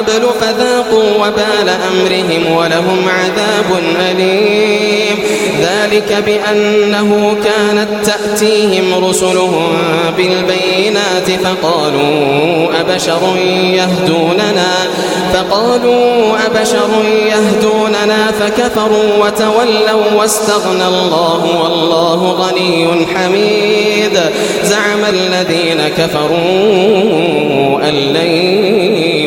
قبل فذاقوا وبال أمرهم ولهم عذاب أليم. ذلك بأنه كانت تأتيهم رسلهم بالبينات فقالوا أبشر يهدوننا. فقالوا أبشر يهدوننا فكفروا وتولوا واستغنى الله والله غني حميد. زعم الذين كفروا أن لن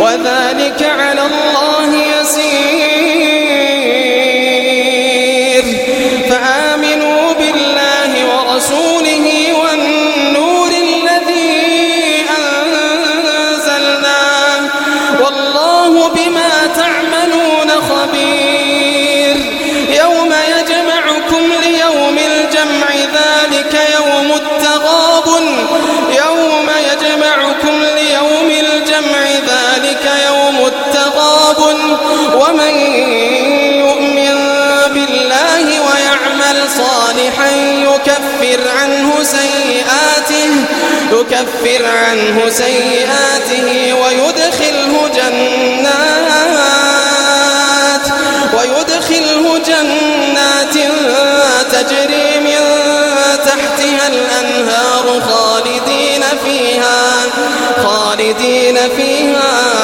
وذلك على الله يسير. فآمنوا بالله ورسوله والنور الذي أنزلنا. والله بما تعملون خبير. يوم يجمعكم ليوم الجمع ذلك يوم التغاب يوم يجمعكم ذلك يوم التغاب ومن يؤمن بالله ويعمل صالحا يكفر عنه سيئاته يكفر عنه سيئاته ويدخله جنات ويدخله جنات تجري من تحتها الأنهار خالدين فيها خالدين فيها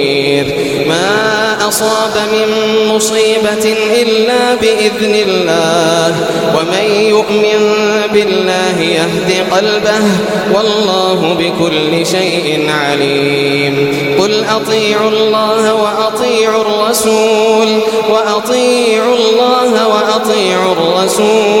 أصاب من مصيبة إلا بإذن الله ومن يؤمن بالله يهد قلبه والله بكل شيء عليم قل أطيعوا الله وأطيعوا الرسول وأطيعوا الله وأطيعوا الرسول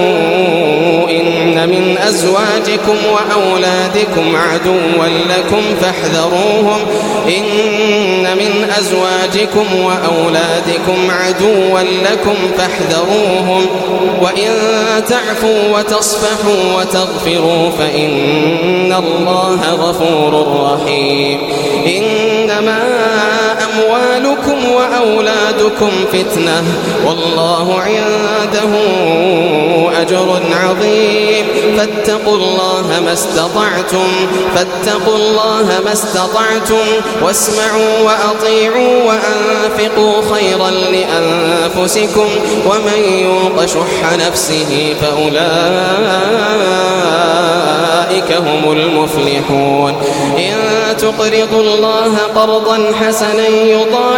من أزواجكم وأولادكم عدوا لكم فاحذروهم. إن من أزواجكم وأولادكم عدوا لكم فاحذروهم. وإن تعفوا وتصفحوا وتغفروا فإن الله غفور رحيم. إنما أموالكم وأولادكم فتنة. والله عنده أجر عظيم. فاتقوا الله ما استطعتم فاتقوا الله ما استطعتم. واسمعوا وأطيعوا وأنفقوا خيرا لأنفسكم. ومن يوق شح نفسه فأولئك هم المفلحون. إن تقرضوا الله قرضا حسنا